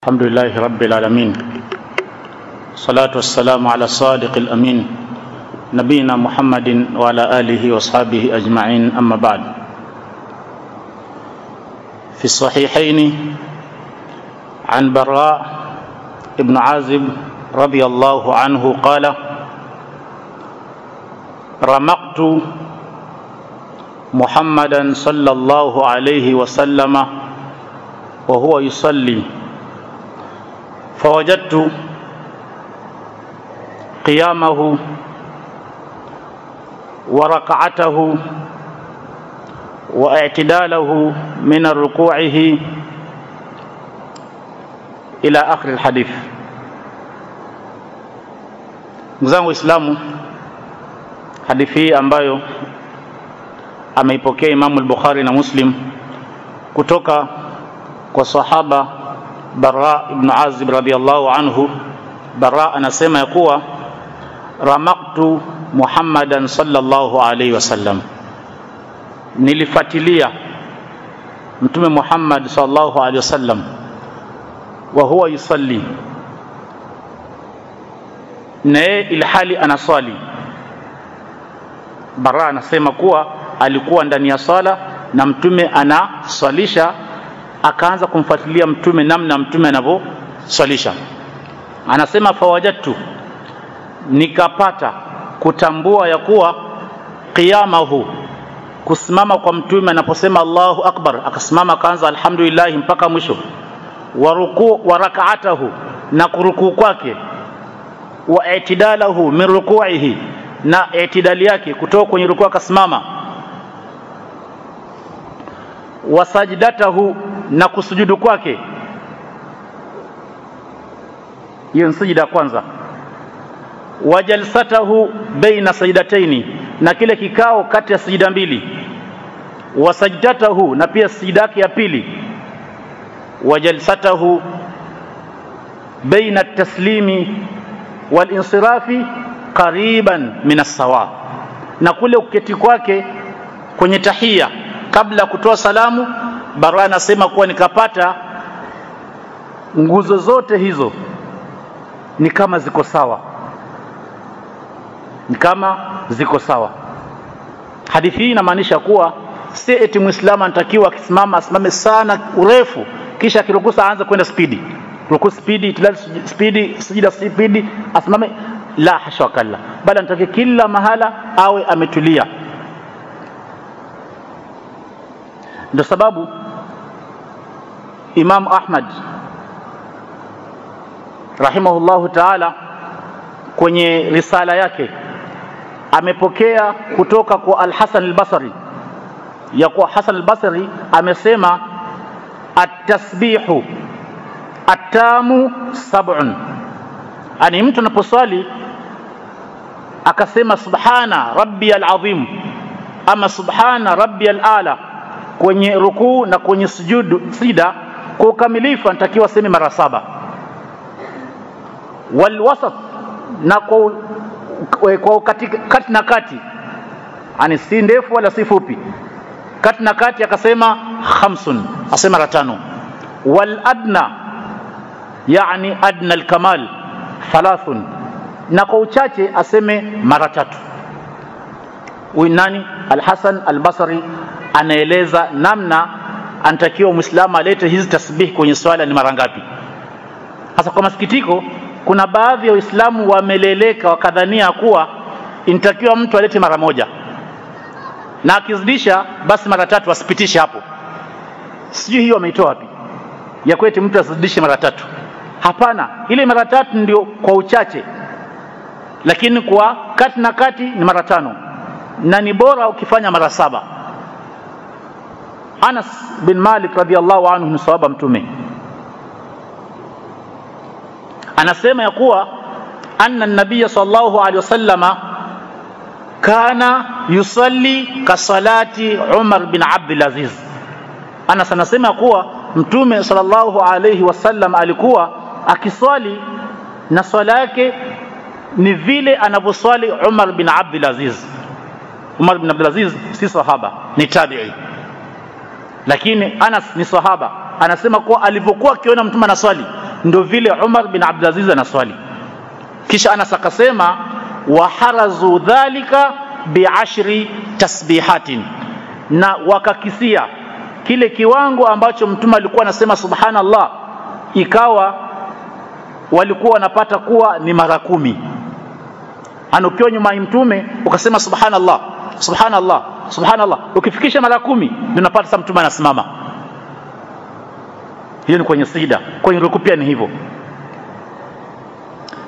الحمد لله رب العالمين. الصلاة والسلام على الصادق الأمين نبينا محمد وعلى آله وأصحابه أجمعين أما بعد. في الصحيحين عن براء ابن عازب رضي الله عنه قال رمقت محمدا صلى الله عليه وسلم وهو يصلي fawajadtu qiyamahu wa rak'atahu wa i'tidalahu min ruku'ihi ila akhir alhadith. Ndugu zangu Waislamu, hadithi hii ambayo ameipokea Imamu al-Bukhari na Muslim kutoka kwa sahaba Bara ibn Azib radhiyallahu anhu. Bara anasema ya kuwa ramaktu Muhammadan sallallahu alaihi wasallam, nilifuatilia Mtume Muhammad sallallahu alaihi wasallam, wa huwa yusalli, naye ilhali anaswali. Bara anasema kuwa alikuwa ndani ya sala na Mtume anaswalisha akaanza kumfuatilia mtume namna mtume anavyoswalisha. Anasema fawajadtu, nikapata kutambua ya kuwa qiyamahu, kusimama kwa mtume anaposema Allahu akbar, akasimama akaanza alhamdulillah mpaka mwisho, waruku wa rakaatahu, na kurukuu kwake, wa itidalahu min rukuihi, na itidali yake kutoka kwenye rukuu akasimama. Wasajdatahu na kusujudu kwake. Hiyo ni sijida ya kwanza. Wajalsatahu baina sajdataini, na kile kikao kati ya sijida mbili. Wasajdatahu, na pia sijida yake ya pili. Wajalsatahu baina taslimi walinsirafi qariban min assawa, na kule uketi kwake kwenye tahia kabla ya kutoa salamu. Bara anasema kuwa nikapata nguzo zote hizo ni kama ziko sawa, ni kama ziko sawa. Hadithi hii inamaanisha kuwa si eti muislamu anatakiwa akisimama asimame sana urefu, kisha akirukusa aanze kwenda spidi, ruku spidi, itilali spidi, sijida spidi, asimame. La hasha wakalla, bali anatakiwa kila mahala awe ametulia. Ndio sababu Imam Ahmad rahimahullahu taala kwenye risala yake amepokea kutoka kwa Al-Hasan al-Basri ya kuwa Hasan al-Basri amesema at-tasbihu atamu sab'un, ani mtu anaposwali akasema subhana rabbiyal azim ama subhana rabbiyal ala kwenye rukuu na kwenye sujudu sida kwa ukamilifu anatakiwa aseme mara saba. Walwasat, na kwa, kwa kati, kati na kati, ani si ndefu wala si fupi, kati na kati akasema khamsun, asema mara tano. Wal adna, yani adna alkamal thalathun, na kwa uchache aseme mara tatu. Huyu nani? Alhasan Albasri anaeleza namna anatakiwa Muislamu alete hizi tasbihi kwenye swala ni mara ngapi. Sasa kwa masikitiko, kuna baadhi ya Waislamu wameleleka wakadhania kuwa inatakiwa mtu alete mara moja, na akizidisha basi mara tatu, asipitishe hapo. Sijui hiyo wameitoa wapi ya kweti mtu asizidishe mara tatu. Hapana, ile mara tatu ndio kwa uchache, lakini kwa kati na kati ni mara tano, na ni bora ukifanya mara saba. Anas bin Malik radhiallahu anhu ni sahaba Mtume, anasema ya kuwa anna nabiya sallallahu alaihi wasallama kana yusalli kasalati Umar bin Abdul Aziz. Anas anasema ya kuwa Mtume sallallahu alaihi wasallam alikuwa akiswali na swala yake ni vile anavyoswali Umar bin Abdul Aziz. Umar bin Abdul Aziz si sahaba, ni tabi'i lakini Anas ni sahaba, anasema kuwa alivyokuwa akiona mtume anaswali ndio vile Umar bin Abdulaziz anaswali. Kisha Anas akasema waharazu dhalika biashri tasbihatin. Na wakakisia kile kiwango ambacho mtume alikuwa anasema subhanallah ikawa walikuwa wanapata kuwa ni mara kumi. Ana ukiwa nyuma ya mtume ukasema subhanallah subhanallah subhanallah. Ukifikisha mara kumi ndio unapata sasa mtume anasimama. Hiyo ni kwenye sida. Kwenye ruku pia ni hivyo.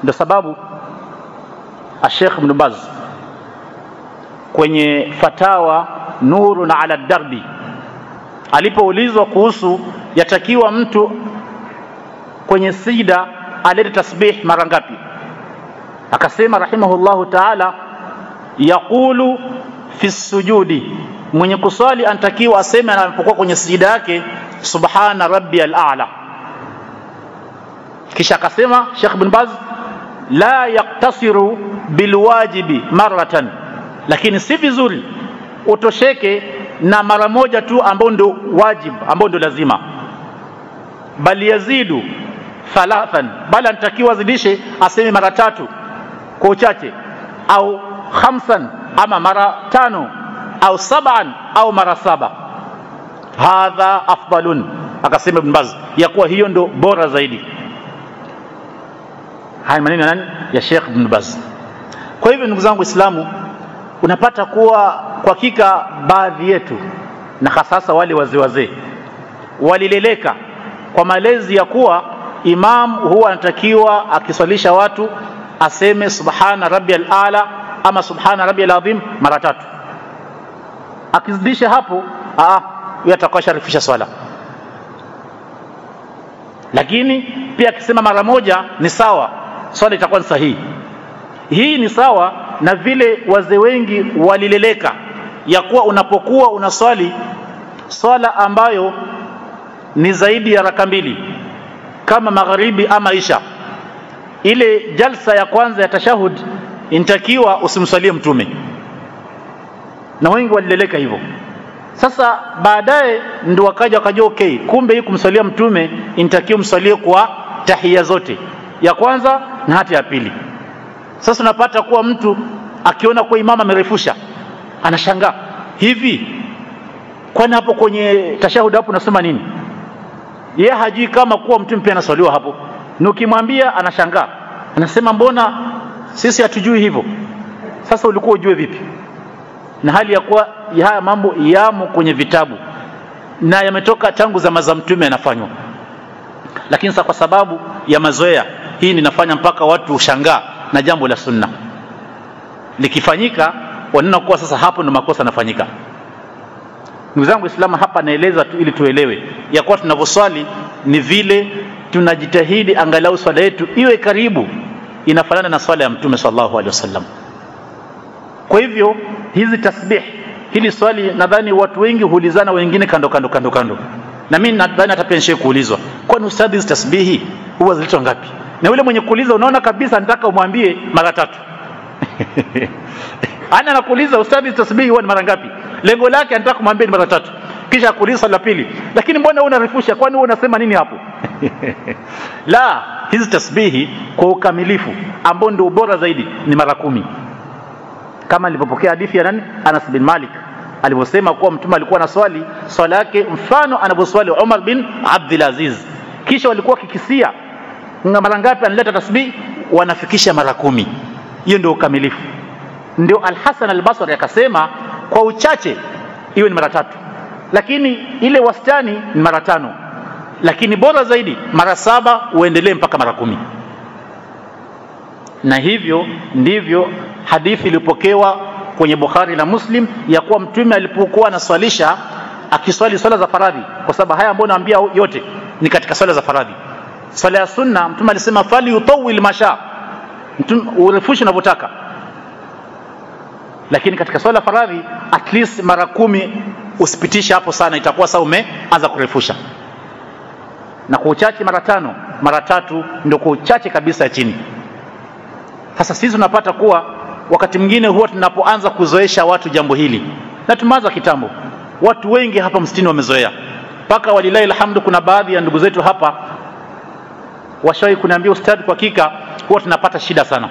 Ndio sababu Sheikh Ibn Baz kwenye fatawa nurun ala darbi alipoulizwa kuhusu yatakiwa mtu kwenye sida alete tasbih mara ngapi akasema rahimahullahu taala yaqulu fi sujudi. Mwenye kuswali anatakiwa aseme anapokuwa kwenye sijida yake subhana rabbiyal a'la kisha akasema Sheikh bin Baz la yaktasiru bilwajibi maratan lakini si vizuri utosheke na mara moja tu ambao ndio wajib ambao ndio lazima. Bali yazidu thalathan. Bali anatakiwa azidishe aseme mara tatu kwa uchache. Au khamsan ama mara tano au saban au mara saba. Hadha afdalun akasema Ibn Baz ya kuwa hiyo ndo bora zaidi. Haya maneno nani? Ya Sheikh Ibn Baz. Kwa hivyo ndugu zangu Waislamu unapata kuwa kwa hakika baadhi yetu na hasasa wale wazee wazee walileleka kwa malezi ya kuwa imam huwa anatakiwa akiswalisha watu aseme subhana rabbiyal ala ama subhana rabbiyal azim mara tatu. Akizidisha hapo huyo atakuwa sharifisha swala. Lakini pia akisema mara moja ni sawa swala itakuwa ni sahihi. Hii ni sawa na vile wazee wengi walileleka ya kuwa unapokuwa unaswali swala ambayo ni zaidi ya raka mbili kama magharibi ama isha. Ile jalsa ya kwanza ya tashahud intakiwa usimsalie mtume. Na wengi walileleka hivyo. Sasa baadaye ndio wakaja wakajua okay kumbe hii kumsalia mtume intakiwa msalie kwa tahia zote ya kwanza na hata ya pili. Sasa unapata kuwa mtu akiona kuwa imama amerefusha anashangaa hivi kwani hapo kwenye tashahudi hapo unasema nini? Yeye hajui kama kuwa mtume pia anasaliwa hapo. Na ukimwambia anashangaa anasema mbona sisi hatujui hivyo. Sasa ulikuwa ujue vipi? Na hali ya kuwa haya mambo yamo kwenye vitabu. Na yametoka tangu zama za mtume yanafanywa. Lakini sasa kwa sababu ya mazoea hii ninafanya mpaka watu ushangaa na jambo la sunna. Likifanyika wanaona kuwa sasa hapo ndo makosa yanafanyika. Ndugu zangu Waislamu, hapa naeleza tu ili tuelewe. Ya kuwa tunavyoswali ni vile tunajitahidi angalau swala yetu iwe karibu inafanana na swala ya Mtume sallallahu alaihi wasallam. Kwa hivyo hizi tasbih, hili swali nadhani watu wengi huulizana, wengine kando kando kando kando, na mimi nadhani hata pia kuulizwa, kwani ustadhi, hizi tasbihi huwa zilitwa ngapi? Na yule mwenye kuuliza, unaona kabisa nataka umwambie mara tatu ana anakuuliza ustadhi, tasbihi huwa ni mara ngapi? lengo lake anataka kumwambia ni mara tatu kisha akuuliza swali la pili lakini mbona wewe unarefusha kwani wewe unasema nini hapo la hizi tasbihi kwa ukamilifu ambao ndio ubora zaidi ni mara kumi. Kama nilipopokea hadithi ya nani? Anas bin Malik. Alivyosema kuwa mtume alikuwa na swali swala yake mfano anavyoswali Umar bin Abdul Aziz. Kisha walikuwa kikisia mara ngapi analeta tasbihi, wanafikisha mara kumi. Hiyo ndio ukamilifu. Ndio Al-Hasan al-Basri akasema kwa uchache iwe ni mara tatu. Lakini ile wastani ni mara tano lakini bora zaidi mara saba uendelee mpaka mara kumi. Na hivyo ndivyo hadithi iliyopokewa kwenye Bukhari na Muslim ya kuwa mtume alipokuwa anaswalisha akiswali swala za faradhi kwa sababu haya ambayo naambia yote ni katika swala za faradhi. Swala ya sunna mtume alisema fali yutawil masha mtume urefushe unavyotaka. Lakini katika swala faradhi at least mara kumi usipitisha hapo sana itakuwa sasa umeanza kurefusha na kwa uchache mara tano mara tatu ndio kwa uchache kabisa chini. Sasa sisi tunapata kuwa wakati mwingine huwa tunapoanza kuzoesha watu jambo hili na tumeanza kitambo. Watu wengi hapa msitini wamezoea. Mpaka walilahi alhamdu kuna baadhi ya ndugu zetu hapa washawahi kuniambia ustadi, kwa hakika huwa tunapata shida sana.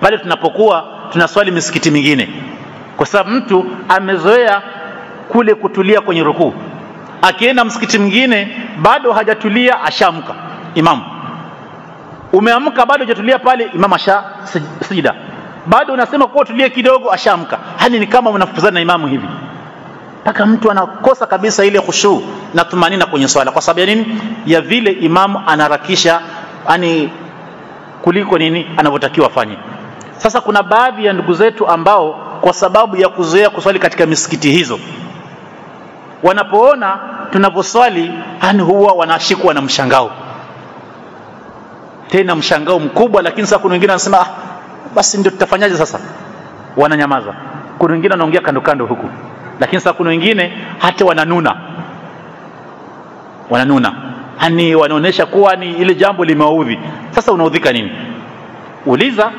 Pale tunapokuwa tunaswali misikiti mingine kwa sababu mtu amezoea kule kutulia kwenye rukuu. Akienda msikiti mwingine bado hajatulia ashamka imamu umeamka bado hajatulia pale? Imamu asha sijida. Bado unasema kuwa tulie kidogo ashamka. hani ni kama unafukuzana na imamu hivi. Mpaka mtu anakosa kabisa ile khushu na tumanina kwenye swala. Kwa sababu ya nini? Ya vile imamu anarakisha yani kuliko nini anavyotakiwa afanye. Sasa kuna baadhi ya ndugu zetu ambao kwa sababu ya kuzoea kuswali katika misikiti hizo wanapoona tunavyoswali yani huwa wanashikwa na mshangao. Tena mshangao mkubwa lakini sasa kuna wengine wanasema ah, basi ndio tutafanyaje sasa? Wananyamaza. Kuna wengine wanaongea kando kando huku. Lakini sasa kuna wengine hata wananuna. Wananuna. Yani wanaonyesha kuwa ni ile jambo limewaudhi. Sasa unaudhika nini? Uliza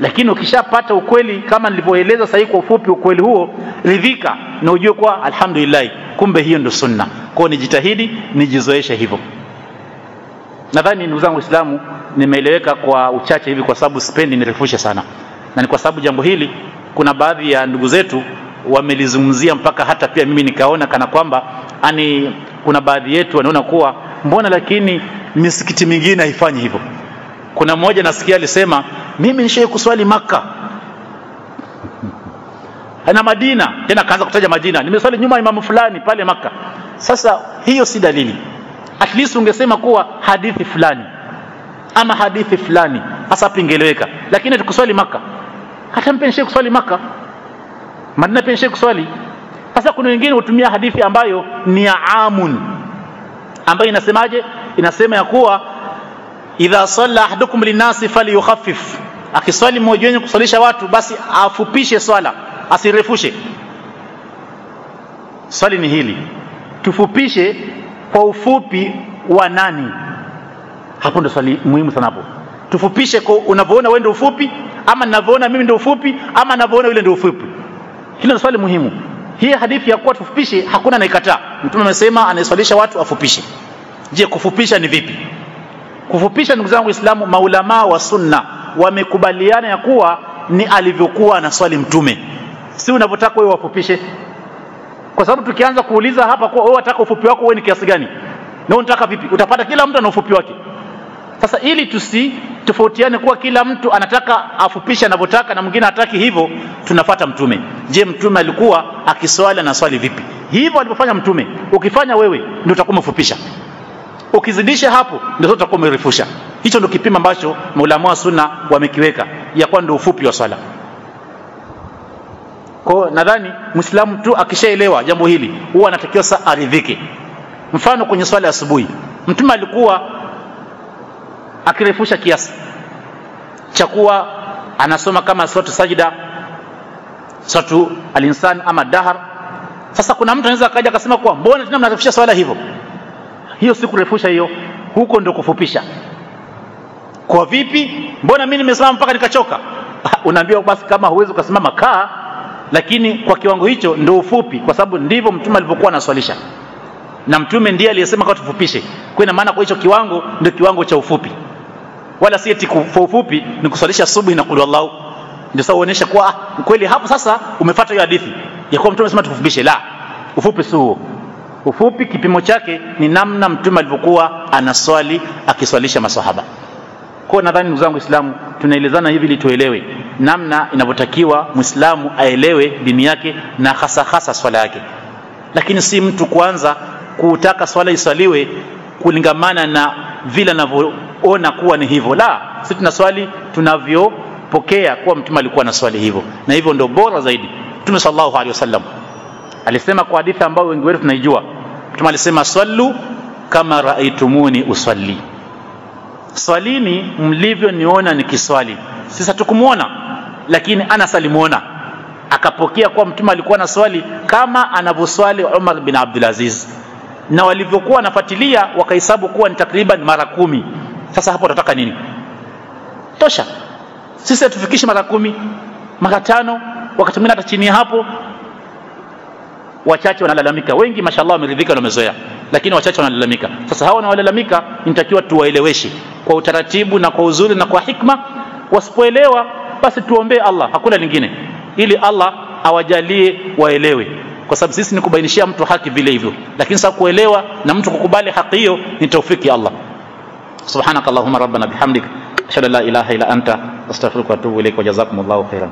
lakini ukishapata ukweli kama nilivyoeleza sahii kwa ufupi ukweli huo ridhika na ujue kuwa alhamdulillah kumbe hiyo ndio sunna. Kwao nijitahidi nijizoeshe hivyo. Nadhani ndugu zangu waislamu nimeeleweka kwa uchache hivi kwa sababu sipendi nirefushe sana. Na ni kwa sababu jambo hili kuna baadhi ya ndugu zetu wamelizungumzia mpaka hata pia mimi nikaona kana kwamba ani kuna baadhi yetu wanaona kuwa mbona lakini misikiti mingine haifanyi hivyo kuna mmoja nasikia alisema mimi nishai kuswali maka na madina tena akaanza kutaja madina. Nimeswali nyuma imamu fulani pale maka sasa hiyo si dalili. At least ungesema kuwa hadithi fulani ama hadithi fulani hasa pingeleweka, lakini tukuswali maka hata mpe kuswali maka madina pia kuswali. Sasa kuna wengine hutumia hadithi ambayo ni ya amun ambayo inasemaje? Inasema ya kuwa idha salla ahadukum linasi falyukhaffif. Akiswali mmoja wenu kuswalisha watu basi afupishe swala asirefushe. Swali ni hili. Tufupishe kwa ufupi wa nani? Hapo ndo swali muhimu sana hapo. Tufupishe kwa unavyoona wewe ndio ufupi ama ninavyoona mimi ndio ufupi ama ninavyoona yule ndio ufupi. Hilo ni swali muhimu. Hii hadithi ya kuwa tufupishe hakuna anaikataa mtume amesema anayeswalisha watu afupishe. Je kufupisha ni vipi kufupisha ndugu zangu waislamu maulamaa wa sunna wamekubaliana ya kuwa ni alivyokuwa anaswali mtume. Si unavyotaka wewe wafupishe kwa sababu tukianza kuuliza hapa kuwa wewe unataka ufupi wako wewe ni kiasi gani? Na unataka vipi? Utapata kila mtu ana ufupi wake. Sasa ili tusi tofautiane kuwa kila mtu anataka afupishe anavyotaka na mwingine hataki hivyo tunafata mtume. Je mtume alikuwa akiswali anaswali vipi? Hivyo alivyofanya mtume. Ukifanya wewe ndio utakuwa umefupisha ukizidisha hapo ndio utakuwa umerefusha. Hicho ndio kipimo ambacho maulama wa sunna wamekiweka. Ya kuwa ndio ufupi wa swala. Kwa nadhani muislamu tu akishaelewa jambo hili huwa anatakiwa sasa aridhike. Mfano kwenye swala ya asubuhi. Mtume alikuwa akirefusha kiasi cha kuwa anasoma kama suratu sajida suratu alinsan ama dahar. Sasa kuna mtu anaweza akaja akasema kuwa mbona tena mnarefusha swala hivyo hiyo si kurefusha hiyo huko ndio kufupisha. Kwa vipi? Mbona mimi nimesimama mpaka nikachoka? Unaambiwa basi kama huwezi ukasimama kaa. Lakini kwa kiwango hicho ndio ufupi kwa sababu ndivyo mtume alivyokuwa anaswalisha. Na mtume ndiye aliyesema kwa tufupishe. Kwa ina maana kwa hicho kiwango ndio kiwango cha ufupi. Wala si eti kwa ufupi ni kuswalisha subuhi na kulu Allahu ndio sasa uonesha kuwa ah, kweli hapo sasa umefuata hiyo hadithi. Ya kuwa mtume anasema tufupishe la. Ufupi si huo ufupi kipimo chake ni namna mtume alivyokuwa anaswali akiswalisha maswahaba. Kwa nadhani ndugu zangu waislamu tunaelezana hivi ili tuelewe namna inavyotakiwa mwislamu aelewe dini yake na hasa hasa swala yake. Lakini si mtu kuanza kutaka swala iswaliwe kulingamana na vile anavyoona kuwa ni hivyo. La si tunaswali tunavyopokea kuwa mtume alikuwa na swali hivyo. Na hivyo ndio bora zaidi. Mtume sallallahu alaihi wasallam alisema kwa hadithi ambayo wengi wetu tunaijua mtume alisema sallu kama raaitumuni usalli. Swalini mlivyoniona nikiswali. Sisi hatukumwona, lakini anas alimwona akapokea kuwa mtume alikuwa na swali kama anavyoswali umar bin abdul aziz. Na walivyokuwa wanafuatilia wakahesabu kuwa ni takriban mara kumi. Sasa hapo tunataka nini? Tosha. Sisi hatufikishi mara kumi mara tano. Wakati mwingine hata chini hapo wachache wanalalamika. Wengi mashallah wameridhika na wamezoea lakini wachache wanalalamika. Sasa hawa wanaolalamika inatakiwa tuwaeleweshe. Kwa utaratibu na kwa uzuri na kwa hikma. Wasipoelewa basi tuombee Allah. Hakuna lingine. Ili Allah awajalie waelewe. Kwa sababu sisi ni kubainishia mtu haki vile hivyo. Lakini sasa kuelewa na mtu kukubali haki hiyo ni taufiki Allah. Subhanakallahumma rabbana bihamdik ashhadu an la ilaha illa anta. Astaghfiruka wa atubu ilaik wa jazakumullahu khairan